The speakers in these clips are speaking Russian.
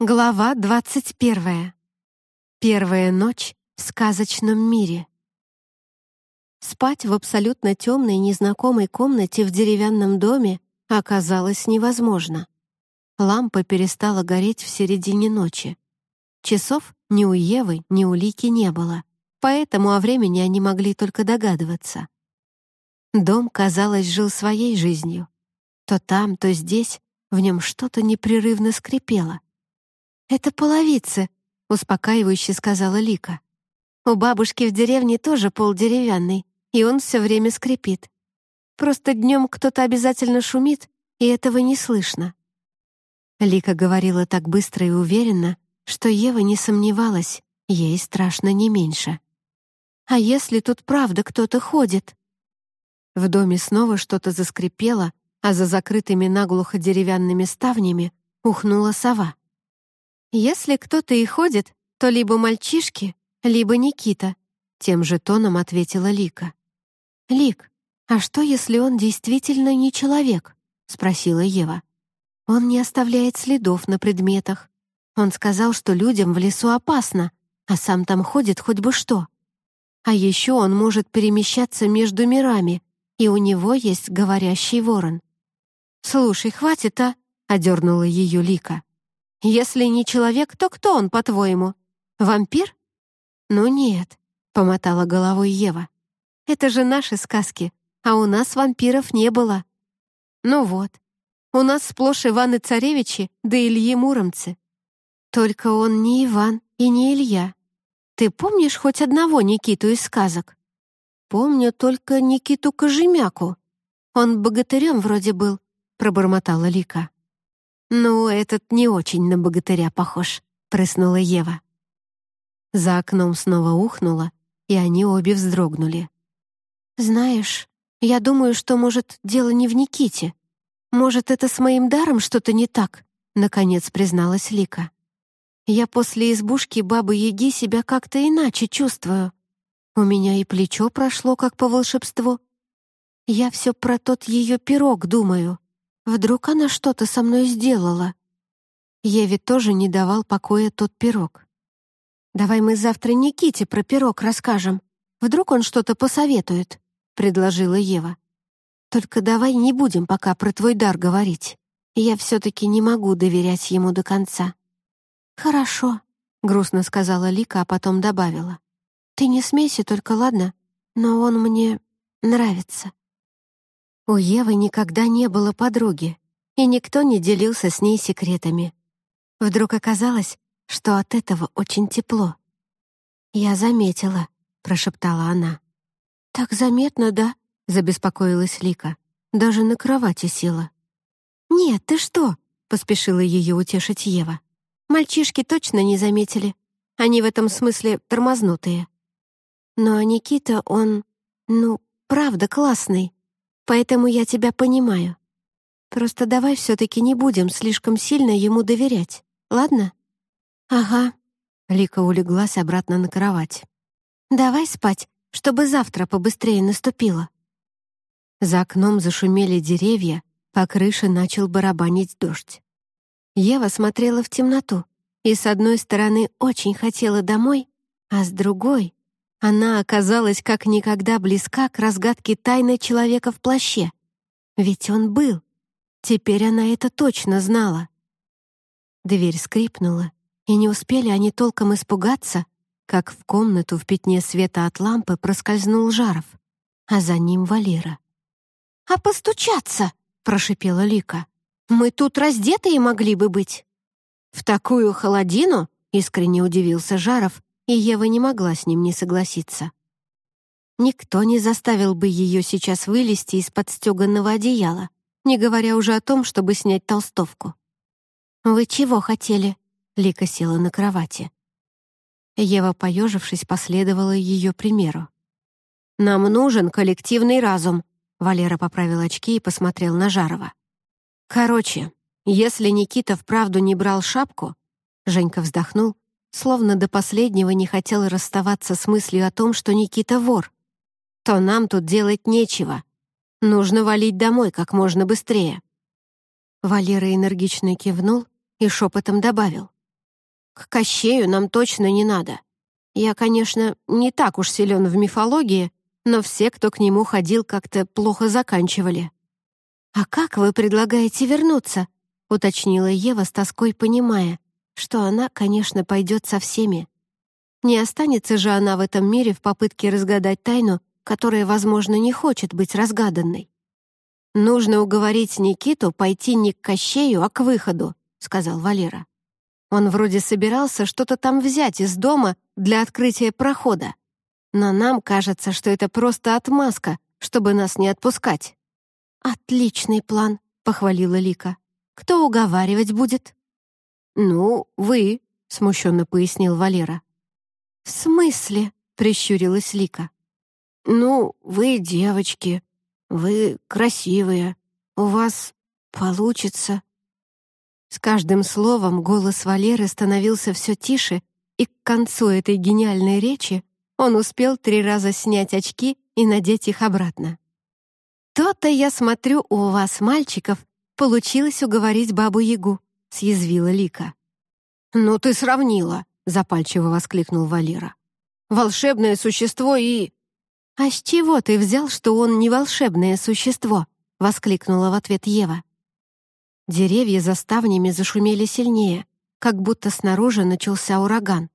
Глава двадцать первая. Первая ночь в сказочном мире. Спать в абсолютно темной незнакомой комнате в деревянном доме оказалось невозможно. Лампа перестала гореть в середине ночи. Часов ни у Евы, ни у Лики не было, поэтому о времени они могли только догадываться. Дом, казалось, жил своей жизнью. То там, то здесь в нем что-то непрерывно скрипело. «Это половицы», — успокаивающе сказала Лика. «У бабушки в деревне тоже пол деревянный, и он все время скрипит. Просто днем кто-то обязательно шумит, и этого не слышно». Лика говорила так быстро и уверенно, что Ева не сомневалась, ей страшно не меньше. «А если тут правда кто-то ходит?» В доме снова что-то заскрипело, а за закрытыми наглухо деревянными ставнями ухнула сова. «Если кто-то и ходит, то либо мальчишки, либо Никита», — тем же тоном ответила Лика. «Лик, а что, если он действительно не человек?» — спросила Ева. «Он не оставляет следов на предметах. Он сказал, что людям в лесу опасно, а сам там ходит хоть бы что. А еще он может перемещаться между мирами, и у него есть говорящий ворон». «Слушай, хватит, а!» — одернула ее Лика. «Если не человек, то кто он, по-твоему? Вампир?» «Ну нет», — помотала головой Ева. «Это же наши сказки, а у нас вампиров не было». «Ну вот, у нас сплошь Иваны-царевичи да Ильи Муромцы. Только он не Иван и не Илья. Ты помнишь хоть одного Никиту из сказок?» «Помню только Никиту Кожемяку. Он богатырем вроде был», — пробормотала Лика. «Ну, этот не очень на богатыря похож», — прыснула Ева. За окном снова ухнуло, и они обе вздрогнули. «Знаешь, я думаю, что, может, дело не в Никите. Может, это с моим даром что-то не так?» — наконец призналась Лика. «Я после избушки Бабы-Яги себя как-то иначе чувствую. У меня и плечо прошло, как по волшебству. Я все про тот ее пирог думаю. Вдруг она что-то со мной сделала? Еве тоже не давал покоя тот пирог. «Давай мы завтра Никите про пирог расскажем. Вдруг он что-то посоветует», — предложила Ева. «Только давай не будем пока про твой дар говорить. Я все-таки не могу доверять ему до конца». «Хорошо», — грустно сказала Лика, а потом добавила. Ты не смейся только, ладно? Но он мне нравится. У Евы никогда не было подруги, и никто не делился с ней секретами. Вдруг оказалось, что от этого очень тепло. «Я заметила», — прошептала она. «Так заметно, да?» — забеспокоилась Лика. Даже на кровати села. «Нет, ты что?» — поспешила ее утешить Ева. «Мальчишки точно не заметили. Они в этом смысле тормознутые. Но Никита, он, ну, правда классный, поэтому я тебя понимаю. Просто давай все-таки не будем слишком сильно ему доверять, ладно? Ага. Лика улеглась обратно на кровать. Давай спать, чтобы завтра побыстрее наступило. За окном зашумели деревья, по крыше начал барабанить дождь. Ева смотрела в темноту и с одной стороны очень хотела домой, а с другой она оказалась как никогда близка к разгадке тайны человека в плаще. Ведь он был. Теперь она это точно знала. Дверь скрипнула, и не успели они толком испугаться, как в комнату в пятне света от лампы проскользнул Жаров, а за ним Валера. «А постучаться!» — прошипела Лика. «Мы тут раздетые могли бы быть». «В такую холодину?» — искренне удивился Жаров и Ева не могла с ним не согласиться. Никто не заставил бы ее сейчас вылезти из-под стеганного одеяла, не говоря уже о том, чтобы снять толстовку. «Вы чего хотели?» — Лика села на кровати. Ева, поежившись, последовала ее примеру. «Нам нужен коллективный разум», — Валера поправил очки и посмотрел на Жарова. «Короче, если Никита вправду не брал шапку...» Женька вздохнул словно до последнего не хотел расставаться с мыслью о том, что Никита вор, то нам тут делать нечего. Нужно валить домой как можно быстрее. Валера энергично кивнул и шепотом добавил. К Кощею нам точно не надо. Я, конечно, не так уж силен в мифологии, но все, кто к нему ходил, как-то плохо заканчивали. «А как вы предлагаете вернуться?» — уточнила Ева с тоской, понимая, что она, конечно, пойдет со всеми. Не останется же она в этом мире в попытке разгадать тайну, которая, возможно, не хочет быть разгаданной. «Нужно уговорить Никиту пойти не к Кощею, а к выходу», — сказал Валера. «Он вроде собирался что-то там взять из дома для открытия прохода. Но нам кажется, что это просто отмазка, чтобы нас не отпускать». «Отличный план», — похвалила Лика. «Кто уговаривать будет?» «Ну, вы», — смущенно пояснил Валера. «В смысле?» — прищурилась Лика. «Ну, вы девочки, вы красивые, у вас получится». С каждым словом голос Валеры становился все тише, и к концу этой гениальной речи он успел три раза снять очки и надеть их обратно. «То-то, я смотрю, у вас, мальчиков, получилось уговорить бабу-ягу», — съязвила Лика. «Ну ты сравнила», — запальчиво воскликнул Валера. «Волшебное существо и...» «А с чего ты взял, что он не волшебное существо?» — воскликнула в ответ Ева. Деревья за ставнями зашумели сильнее, как будто снаружи начался ураган.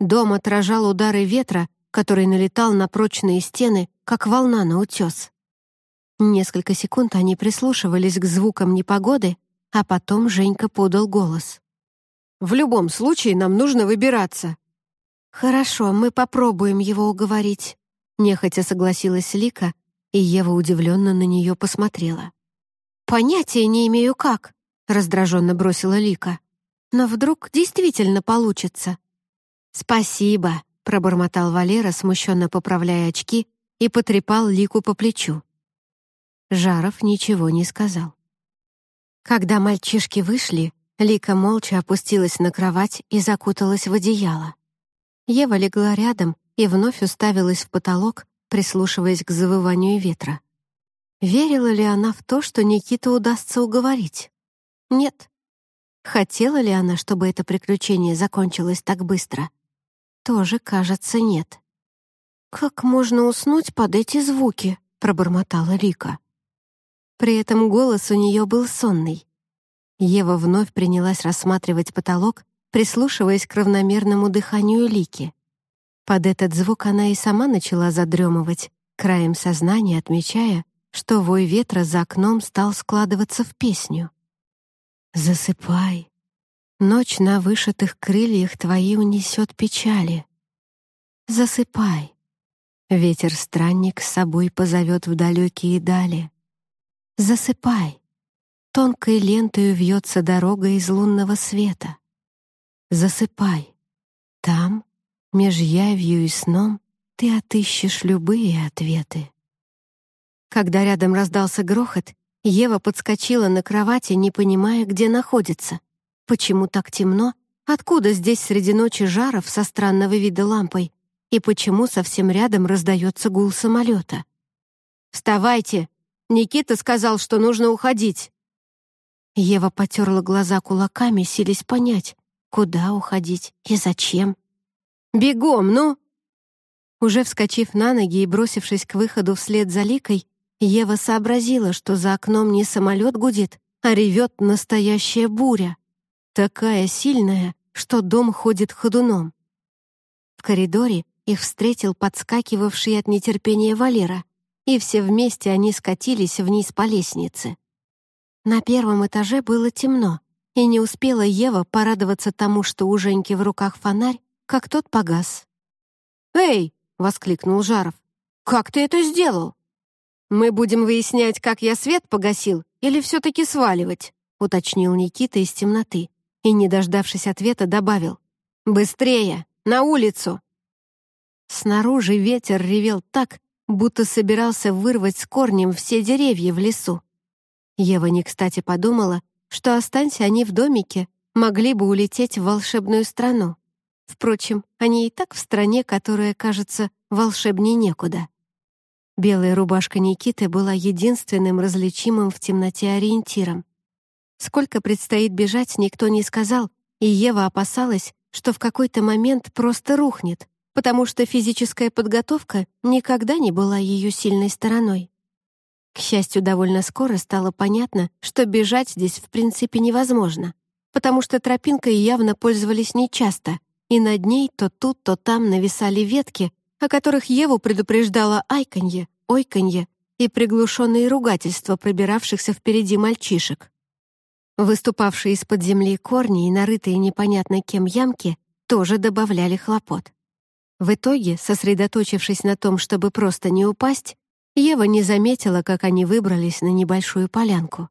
Дом отражал удары ветра, который налетал на прочные стены, как волна на утес. Несколько секунд они прислушивались к звукам непогоды, а потом Женька подал голос. «В любом случае нам нужно выбираться». «Хорошо, мы попробуем его уговорить», — нехотя согласилась Лика, и Ева удивленно на нее посмотрела. «Понятия не имею как», — раздраженно бросила Лика. «Но вдруг действительно получится». «Спасибо», — пробормотал Валера, смущенно поправляя очки, и потрепал Лику по плечу. Жаров ничего не сказал. Когда мальчишки вышли, Лика молча опустилась на кровать и закуталась в одеяло. Ева легла рядом и вновь уставилась в потолок, прислушиваясь к завыванию ветра. Верила ли она в то, что Никиту удастся уговорить? Нет. Хотела ли она, чтобы это приключение закончилось так быстро? Тоже, кажется, нет. «Как можно уснуть под эти звуки?» — пробормотала Рика. При этом голос у нее был сонный. Ева вновь принялась рассматривать потолок, прислушиваясь к равномерному дыханию Лики. Под этот звук она и сама начала задремывать, краем сознания отмечая, что вой ветра за окном стал складываться в песню. «Засыпай, Ночь на вышитых крыльях твои унесет печали. Засыпай. Ветер-странник с собой позовет в далекие дали. Засыпай. Тонкой лентой вьется дорога из лунного света. Засыпай. Там, меж явью и сном, ты отыщешь любые ответы. Когда рядом раздался грохот, Ева подскочила на кровати, не понимая, где находится. Почему так темно? Откуда здесь среди ночи жаров со странного вида лампой? И почему совсем рядом раздается гул самолета? «Вставайте! Никита сказал, что нужно уходить!» Ева потерла глаза кулаками, силясь понять, куда уходить и зачем. «Бегом, ну!» Уже вскочив на ноги и бросившись к выходу вслед за Ликой, Ева сообразила, что за окном не самолет гудит, а ревет настоящая буря. Такая сильная, что дом ходит ходуном. В коридоре их встретил подскакивавший от нетерпения Валера, и все вместе они скатились вниз по лестнице. На первом этаже было темно, и не успела Ева порадоваться тому, что у Женьки в руках фонарь, как тот погас. «Эй!» — воскликнул Жаров. «Как ты это сделал?» «Мы будем выяснять, как я свет погасил или все-таки сваливать», — уточнил Никита из темноты и, не дождавшись ответа, добавил «Быстрее! На улицу!» Снаружи ветер ревел так, будто собирался вырвать с корнем все деревья в лесу. Ева не кстати подумала, что останься они в домике, могли бы улететь в волшебную страну. Впрочем, они и так в стране, которая, кажется, волшебней некуда. Белая рубашка Никиты была единственным различимым в темноте ориентиром. Сколько предстоит бежать, никто не сказал, и Ева опасалась, что в какой-то момент просто рухнет, потому что физическая подготовка никогда не была ее сильной стороной. К счастью, довольно скоро стало понятно, что бежать здесь в принципе невозможно, потому что тропинкой явно пользовались нечасто, и над ней то тут, то там нависали ветки, о которых Еву предупреждала айканье, ойканье и приглушенные ругательства пробиравшихся впереди мальчишек. Выступавшие из-под земли корни и нарытые непонятно кем ямки тоже добавляли хлопот. В итоге, сосредоточившись на том, чтобы просто не упасть, Ева не заметила, как они выбрались на небольшую полянку.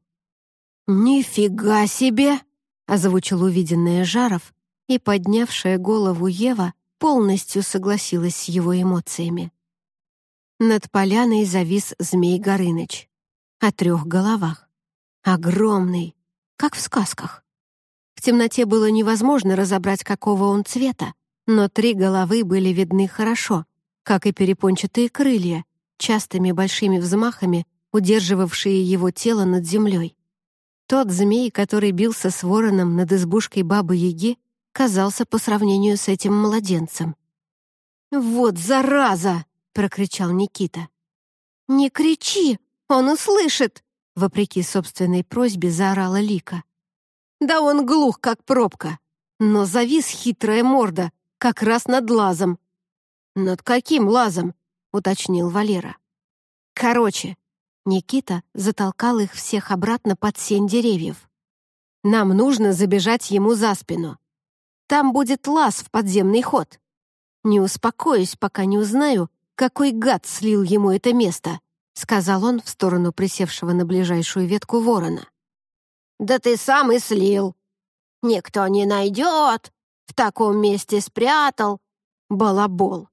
«Нифига себе!» — озвучил увиденное Жаров, и, поднявшая голову Ева, полностью согласилась с его эмоциями. Над поляной завис Змей Горыныч. О трех головах. Огромный, как в сказках. В темноте было невозможно разобрать, какого он цвета, но три головы были видны хорошо, как и перепончатые крылья, частыми большими взмахами, удерживавшие его тело над землей. Тот змей, который бился с вороном над избушкой Бабы-Яги, казался по сравнению с этим младенцем. «Вот зараза!» — прокричал Никита. «Не кричи! Он услышит!» — вопреки собственной просьбе заорала Лика. «Да он глух, как пробка! Но завис хитрая морда, как раз над лазом». «Над каким лазом?» уточнил Валера. Короче, Никита затолкал их всех обратно под сень деревьев. Нам нужно забежать ему за спину. Там будет лаз в подземный ход. Не успокоюсь, пока не узнаю, какой гад слил ему это место, сказал он в сторону присевшего на ближайшую ветку ворона. Да ты сам и слил. Никто не найдет. В таком месте спрятал. Балабол.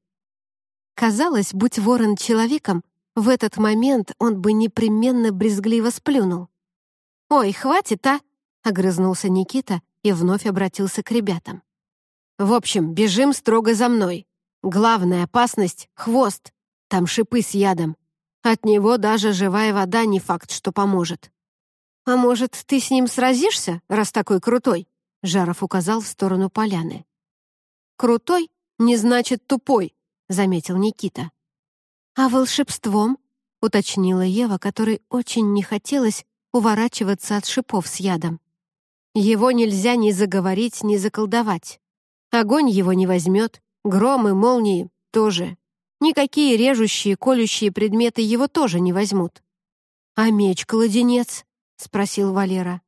Казалось, будь ворон человеком, в этот момент он бы непременно брезгливо сплюнул. «Ой, хватит, а!» — огрызнулся Никита и вновь обратился к ребятам. «В общем, бежим строго за мной. Главная опасность — хвост. Там шипы с ядом. От него даже живая вода не факт, что поможет». «А может, ты с ним сразишься, раз такой крутой?» Жаров указал в сторону поляны. «Крутой не значит тупой», заметил Никита. «А волшебством?» — уточнила Ева, которой очень не хотелось уворачиваться от шипов с ядом. «Его нельзя ни заговорить, ни заколдовать. Огонь его не возьмет, громы, молнии тоже. Никакие режущие, колющие предметы его тоже не возьмут». «А меч-кладенец?» — спросил Валера.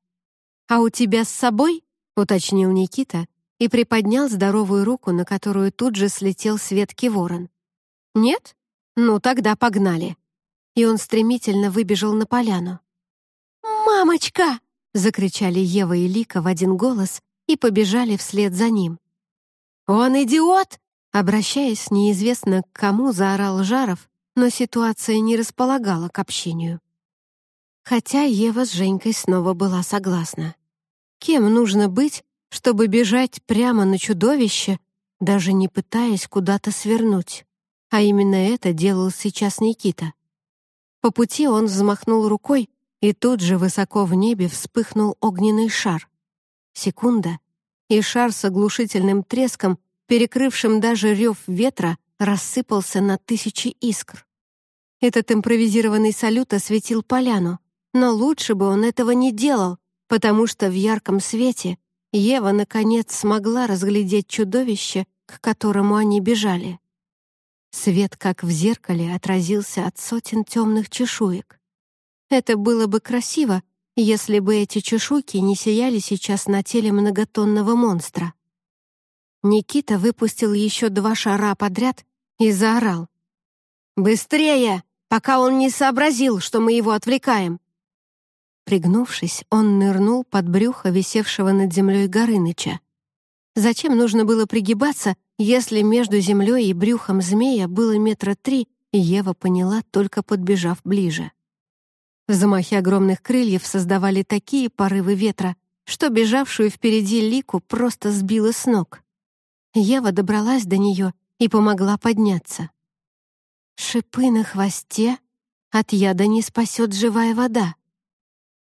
«А у тебя с собой?» — уточнил Никита, и приподнял здоровую руку, на которую тут же слетел с ветки ворон. «Нет? Ну, тогда погнали!» И он стремительно выбежал на поляну. «Мамочка!» — закричали Ева и Лика в один голос и побежали вслед за ним. «Он идиот!» — обращаясь неизвестно к кому, заорал Жаров, но ситуация не располагала к общению. Хотя Ева с Женькой снова была согласна. Кем нужно быть, чтобы бежать прямо на чудовище, даже не пытаясь куда-то свернуть. А именно это делал сейчас Никита. По пути он взмахнул рукой, и тут же высоко в небе вспыхнул огненный шар. Секунда, и шар с оглушительным треском, перекрывшим даже рев ветра, рассыпался на тысячи искр. Этот импровизированный салют осветил поляну, но лучше бы он этого не делал, потому что в ярком свете Ева, наконец, смогла разглядеть чудовище, к которому они бежали. Свет, как в зеркале, отразился от сотен темных чешуек. Это было бы красиво, если бы эти чешуйки не сияли сейчас на теле многотонного монстра. Никита выпустил еще два шара подряд и заорал. «Быстрее, пока он не сообразил, что мы его отвлекаем!» Пригнувшись, он нырнул под брюхо висевшего над землей Горыныча. Зачем нужно было пригибаться, если между землей и брюхом змея было метра три, Ева поняла, только подбежав ближе. Замахи огромных крыльев создавали такие порывы ветра, что бежавшую впереди Лику просто сбила с ног. Ева добралась до нее и помогла подняться. «Шипы на хвосте? От яда не спасет живая вода»,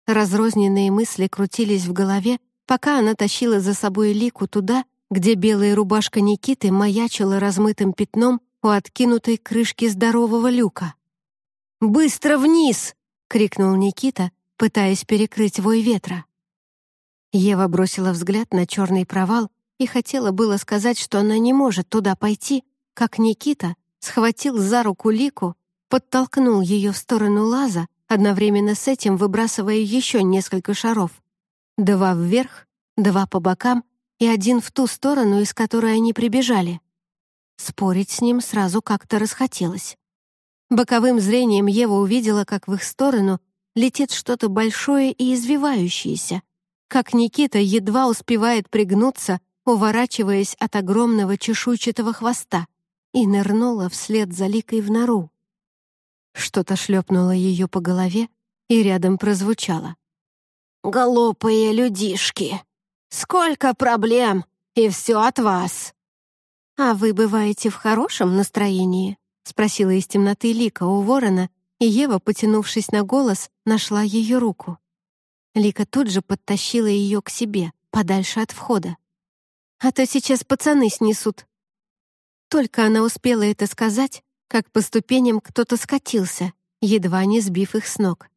Разрозненные мысли крутились в голове, пока она тащила за собой Лику туда, где белая рубашка Никиты маячила размытым пятном у откинутой крышки здорового люка. «Быстро вниз!» — крикнул Никита, пытаясь перекрыть вой ветра. Ева бросила взгляд на черный провал и хотела было сказать, что она не может туда пойти, как Никита схватил за руку Лику, подтолкнул ее в сторону лаза, одновременно с этим выбрасывая еще несколько шаров. Два вверх, два по бокам и один в ту сторону, из которой они прибежали. Спорить с ним сразу как-то расхотелось. Боковым зрением Ева увидела, как в их сторону летит что-то большое и извивающееся, как Никита едва успевает пригнуться, уворачиваясь от огромного чешуйчатого хвоста, и нырнула вслед за Ликой в нору. Что-то шлепнуло ее по голове, и рядом прозвучало. «Глупые людишки! Сколько проблем, и все от вас!» «А вы бываете в хорошем настроении?» — спросила из темноты Лика у ворона, и Ева, потянувшись на голос, нашла ее руку. Лика тут же подтащила ее к себе, подальше от входа. «А то сейчас пацаны снесут». Только она успела это сказать, как по ступеням кто-то скатился, едва не сбив их с ног.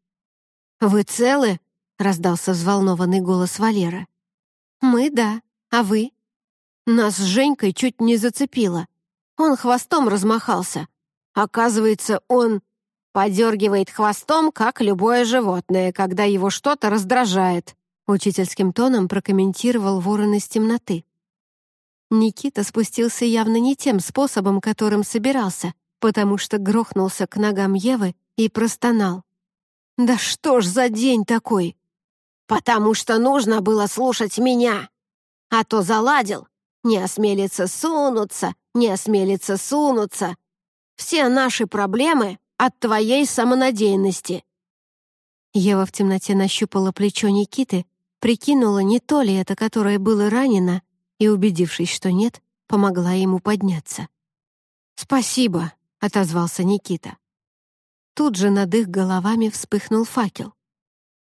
«Вы целы?» — раздался взволнованный голос Валера. «Мы — да, а вы?» Нас с Женькой чуть не зацепило. Он хвостом размахался. Оказывается, он подергивает хвостом, как любое животное, когда его что-то раздражает», учительским тоном прокомментировал ворон из темноты. Никита спустился явно не тем способом, которым собирался, потому что грохнулся к ногам Евы и простонал. «Да что ж за день такой?» «Потому что нужно было слушать меня, а то заладил, не осмелится сунуться, не осмелится сунуться. Все наши проблемы от твоей самонадеянности». Ева в темноте нащупала плечо Никиты, прикинула, не то ли это, которое было ранено, и, убедившись, что нет, помогла ему подняться. «Спасибо», — отозвался Никита. Тут же над их головами вспыхнул факел.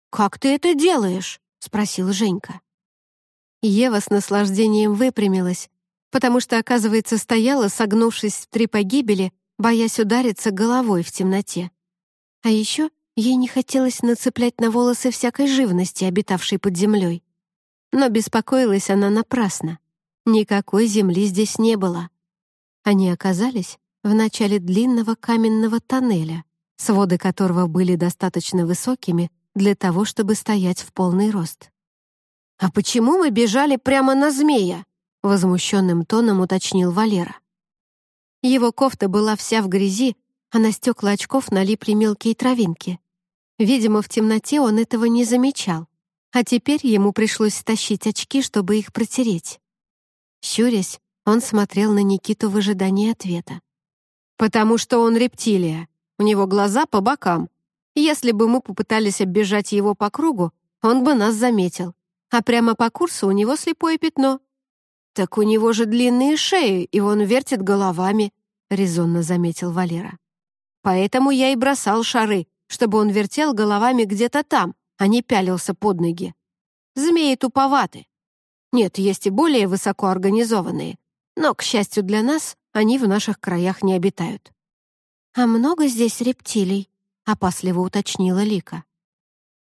«Как ты это делаешь?» — спросил Женька. Ева с наслаждением выпрямилась, потому что, оказывается, стояла, согнувшись в три погибели, боясь удариться головой в темноте. А еще ей не хотелось нацеплять на волосы всякой живности, обитавшей под землей. Но беспокоилась она напрасно. Никакой земли здесь не было. Они оказались в начале длинного каменного тоннеля, своды которого были достаточно высокими для того, чтобы стоять в полный рост. «А почему мы бежали прямо на змея?» — возмущенным тоном уточнил Валера. Его кофта была вся в грязи, а на стекла очков налипли мелкие травинки. Видимо, в темноте он этого не замечал, а теперь ему пришлось стащить очки, чтобы их протереть. Щурясь, он смотрел на Никиту в ожидании ответа. «Потому что он рептилия. У него глаза по бокам. Если бы мы попытались оббежать его по кругу, он бы нас заметил а прямо по курсу у него слепое пятно. «Так у него же длинные шеи, и он вертит головами», — резонно заметил Валера. «Поэтому я и бросал шары, чтобы он вертел головами где-то там, а не пялился под ноги. Змеи туповаты. Нет, есть и более высокоорганизованные, но, к счастью для нас, они в наших краях не обитают». «А много здесь рептилий?» — опасливо уточнила Лика.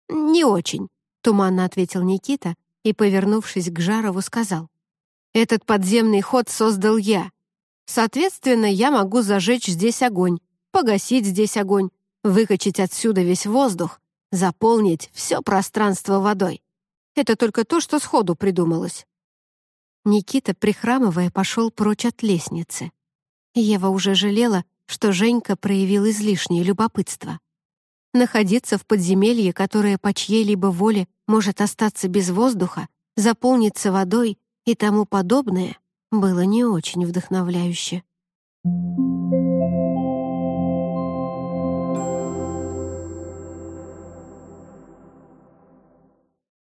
«Не очень. Туманно ответил Никита и, повернувшись к Жарову, сказал. «Этот подземный ход создал я. Соответственно, я могу зажечь здесь огонь, погасить здесь огонь, выкачать отсюда весь воздух, заполнить все пространство водой. Это только то, что сходу придумалось». Никита, прихрамывая, пошел прочь от лестницы. Ева уже жалела, что Женька проявил излишнее любопытство. Находиться в подземелье, которое по чьей-либо воле может остаться без воздуха, заполниться водой и тому подобное, было не очень вдохновляюще. Thank you.